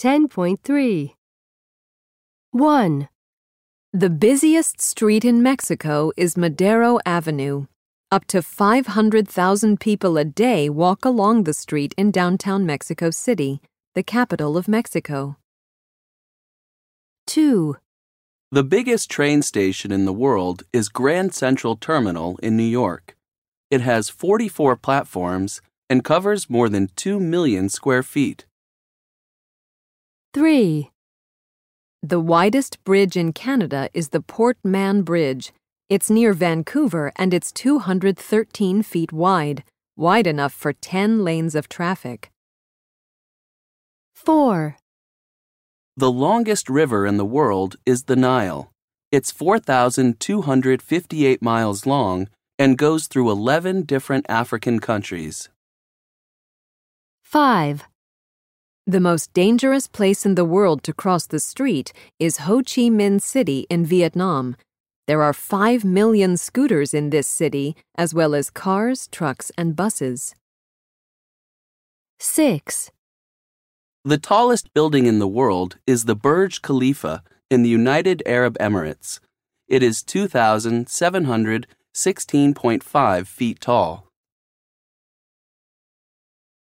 10.3 1. The busiest street in Mexico is Madero Avenue. Up to 500,000 people a day walk along the street in downtown Mexico City, the capital of Mexico. 2. The biggest train station in the world is Grand Central Terminal in New York. It has 44 platforms and covers more than 2 million square feet. 3. The widest bridge in Canada is the Port Mann Bridge. It's near Vancouver and it's 213 feet wide, wide enough for 10 lanes of traffic. 4. The longest river in the world is the Nile. It's 4,258 miles long and goes through 11 different African countries. 5. The most dangerous place in the world to cross the street is Ho Chi Minh City in Vietnam. There are 5 million scooters in this city, as well as cars, trucks, and buses. 6. The tallest building in the world is the Burj Khalifa in the United Arab Emirates. It is 2,716.5 feet tall.